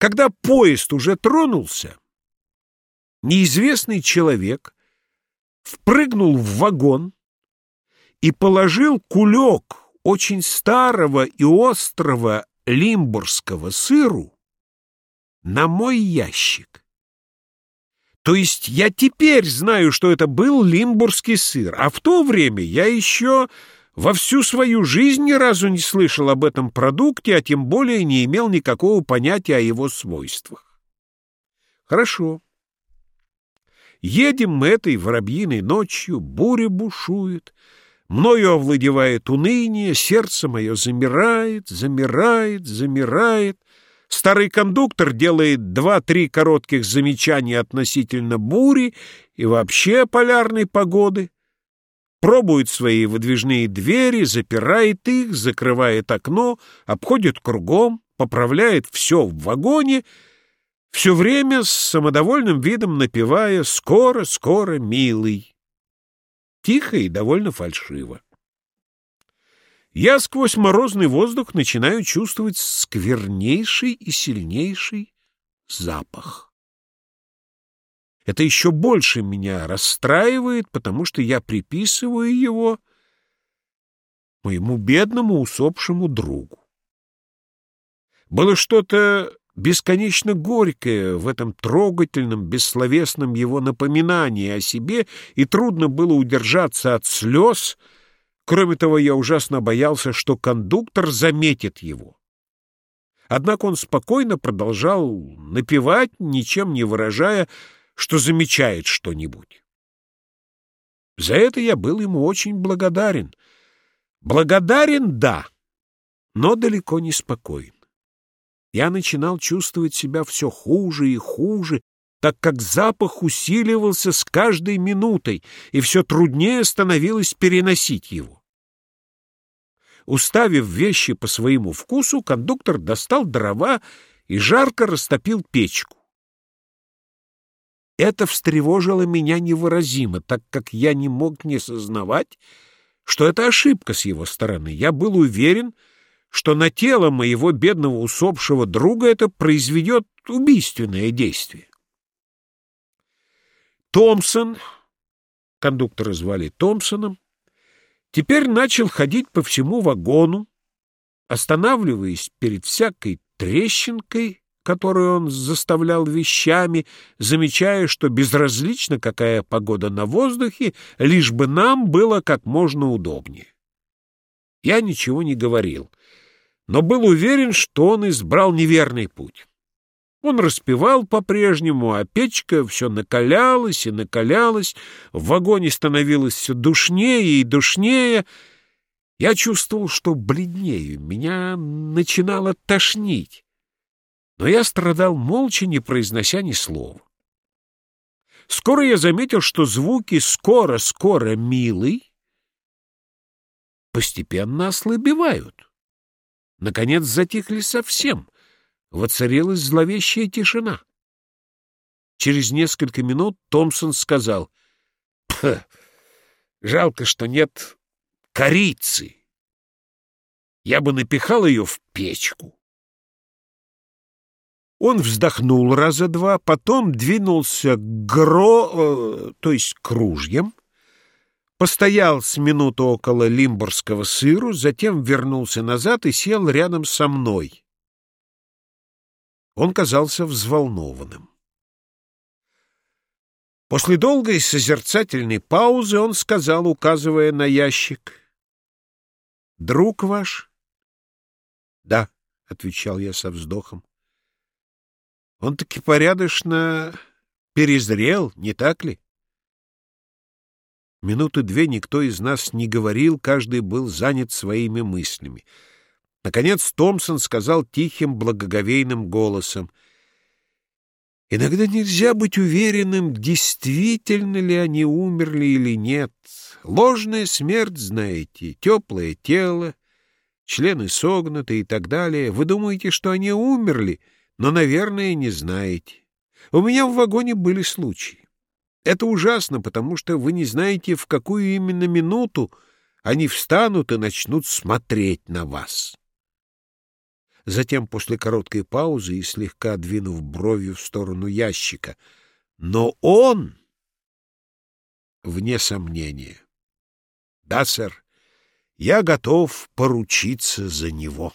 Когда поезд уже тронулся, неизвестный человек впрыгнул в вагон и положил кулек очень старого и острого лимбургского сыру на мой ящик. То есть я теперь знаю, что это был лимбургский сыр, а в то время я еще во всю свою жизнь ни разу не слышал об этом продукте, а тем более не имел никакого понятия о его свойствах. Хорошо. Едем мы этой воробьиной ночью, буря бушует, мною овладевает уныние, сердце мое замирает, замирает, замирает. Старый кондуктор делает два-три коротких замечания относительно бури и вообще полярной погоды, пробует свои выдвижные двери, запирает их, закрывает окно, обходит кругом, поправляет все в вагоне — все время с самодовольным видом напевая «Скоро, скоро, милый». Тихо и довольно фальшиво. Я сквозь морозный воздух начинаю чувствовать сквернейший и сильнейший запах. Это еще больше меня расстраивает, потому что я приписываю его моему бедному усопшему другу. Было что-то бесконечно горькое в этом трогательном, бессловесном его напоминании о себе, и трудно было удержаться от слез. Кроме того, я ужасно боялся, что кондуктор заметит его. Однако он спокойно продолжал напевать, ничем не выражая, что замечает что-нибудь. За это я был ему очень благодарен. Благодарен, да, но далеко не спокоен. Я начинал чувствовать себя все хуже и хуже, так как запах усиливался с каждой минутой, и все труднее становилось переносить его. Уставив вещи по своему вкусу, кондуктор достал дрова и жарко растопил печку. Это встревожило меня невыразимо, так как я не мог не сознавать, что это ошибка с его стороны. Я был уверен, что на тело моего бедного усопшего друга это произведет убийственное действие. Томпсон, кондуктора звали Томпсоном, теперь начал ходить по всему вагону, останавливаясь перед всякой трещинкой, которую он заставлял вещами, замечая, что безразлично какая погода на воздухе, лишь бы нам было как можно удобнее. Я ничего не говорил но был уверен, что он избрал неверный путь. Он распевал по-прежнему, а печка все накалялась и накалялась, в вагоне становилось все душнее и душнее. Я чувствовал, что бледнею, меня начинало тошнить, но я страдал молча, не произнося ни слова. Скоро я заметил, что звуки «скоро-скоро, милый» постепенно ослабевают наконец затихли совсем. Воцарилась зловещая тишина. Через несколько минут Томпсон сказал, жалко, что нет корицы. Я бы напихал ее в печку». Он вздохнул раза два, потом двинулся к гро... Э, то есть к ружьям, постоял с минуту около лимбургского сыру, затем вернулся назад и сел рядом со мной. Он казался взволнованным. После долгой созерцательной паузы он сказал, указывая на ящик, «Друг ваш?» «Да», — отвечал я со вздохом. «Он таки порядочно перезрел, не так ли?» Минуты две никто из нас не говорил, каждый был занят своими мыслями. Наконец Томпсон сказал тихим, благоговейным голосом, «Иногда нельзя быть уверенным, действительно ли они умерли или нет. Ложная смерть, знаете, теплое тело, члены согнуты и так далее. Вы думаете, что они умерли, но, наверное, не знаете. У меня в вагоне были случаи. Это ужасно, потому что вы не знаете, в какую именно минуту они встанут и начнут смотреть на вас. Затем, после короткой паузы и слегка двинув бровью в сторону ящика, но он, вне сомнения, да, сэр, я готов поручиться за него.